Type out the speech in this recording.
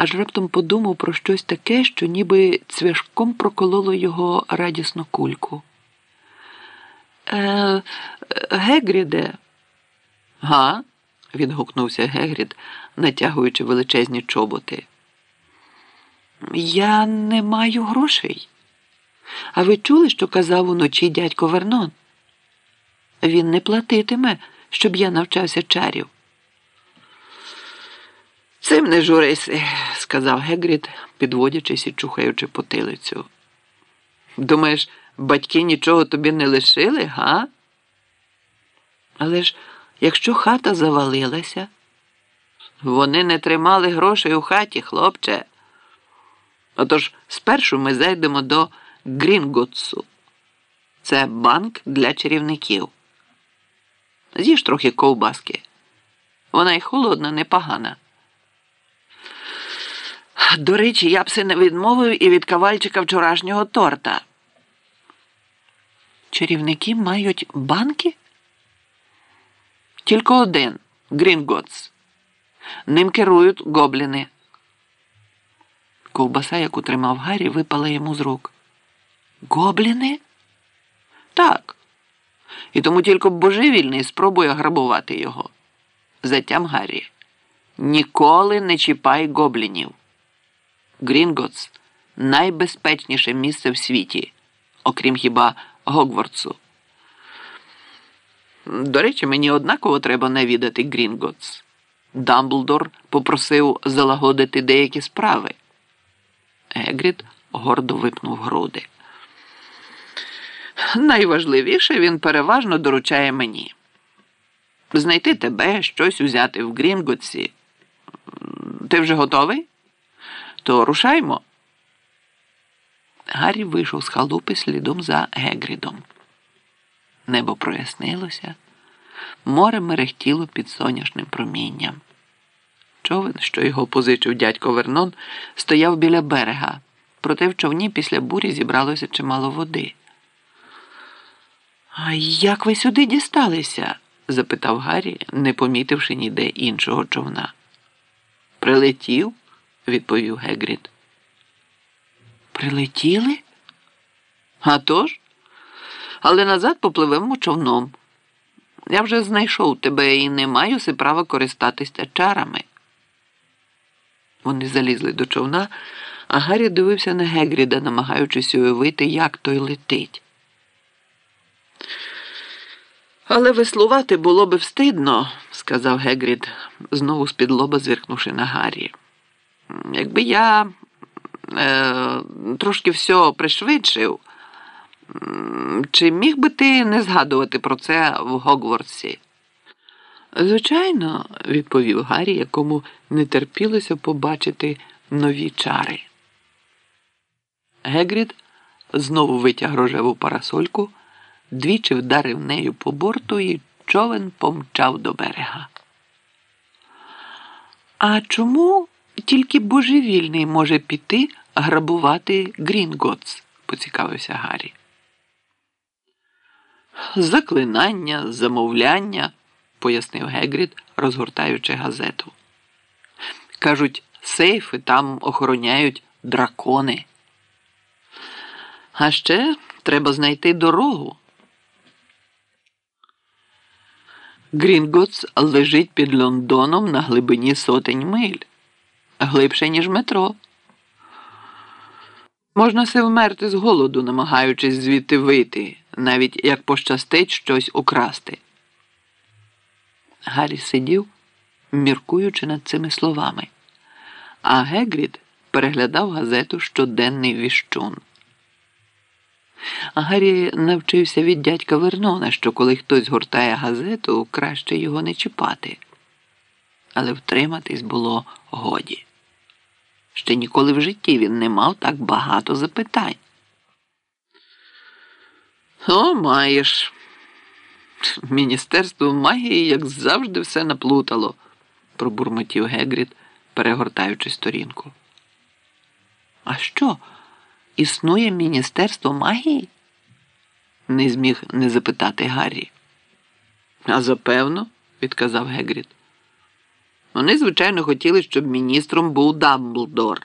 аж раптом подумав про щось таке, що ніби цвяшком прокололо його радісну кульку. Е, Гегріде. Га? відгукнувся Гегрід, натягуючи величезні чоботи. Я не маю грошей. А ви чули, що казав уночі дядько Вернон? Він не платитиме, щоб я навчався чарів. Цим не журися, сказав Гегрід, підводячись і чухаючи потилицю. Думаєш, батьки нічого тобі не лишили, га? Але ж якщо хата завалилася, вони не тримали грошей у хаті, хлопче. Отож, спершу ми зайдемо до Грінготсу. Це банк для чарівників. З'їж трохи ковбаски. Вона й холодна, непогана. До речі, я б се не відмовив і від кавальчика вчорашнього торта. Чарівники мають банки? Тільки один Грінготс. Ним керують гобліни. Ковбаса, яку тримав Гаррі, випала йому з рук. Гобліни? Так. І тому тільки божевільний спробує грабувати його. Затям Гаррі. Ніколи не чіпай гоблінів. Грінготс найбезпечніше місце в світі, окрім хіба Гоґвортсу. До речі, мені однаково треба навідати Грінготс. Дамблдор попросив залагодити деякі справи. Егрід гордо випнув груди. Найважливіше він переважно доручає мені. Знайти тебе, щось узяти в Грінготсі. Ти вже готовий? То рушаймо. Гаррі вийшов з халупи слідом за Гегрідом. Небо прояснилося, море мерехтіло під соняшним промінням. Човен, що його позичив дядько Вернон, стояв біля берега, проте в човні після бурі зібралося чимало води. А як ви сюди дісталися? запитав Гаррі, не помітивши ніде іншого човна. Прилетів, відповів Гегрід. Прилетіли? «А тож? Але назад попливемо човном. Я вже знайшов тебе і не маю си права користатися чарами. Вони залізли до човна, а Гаррі дивився на Гегріда, намагаючись уявити, як той летить. Але веслувати було би встидно, сказав Гегрід, знову з-під лоба звіркнувши на Гаррі. Якби я е, трошки все пришвидшив, чи міг би ти не згадувати про це в Гогвартсі? Звичайно, відповів Гаррі, якому не терпілося побачити нові чари. Гегрід знову витяг рожеву парасольку, двічі вдарив нею по борту і човен помчав до берега. А чому тільки божевільний може піти грабувати Грінготс? поцікавився Гаррі. Заклинання, замовляння пояснив Гегрід, розгортаючи газету. Кажуть, сейфи там охороняють дракони. А ще треба знайти дорогу. Грінготс лежить під Лондоном на глибині сотень миль, глибше, ніж метро. Можна се вмерти з голоду, намагаючись звідти вийти, навіть як пощастить щось украсти. Гаррі сидів, міркуючи над цими словами, а Гегрід переглядав газету щоденний віщун. Гаррі навчився від дядька Вернона, що коли хтось гортає газету, краще його не чіпати. Але втриматись було годі. Ще ніколи в житті він не мав так багато запитань. О, маєш. Міністерство магії, як завжди, все наплутало, пробурмотів Гегрід, перегортаючи сторінку. А що? Існує Міністерство магії? не зміг не запитати Гаррі. А запевно, відказав Гегрід. Вони, звичайно, хотіли, щоб міністром був Дамблдор.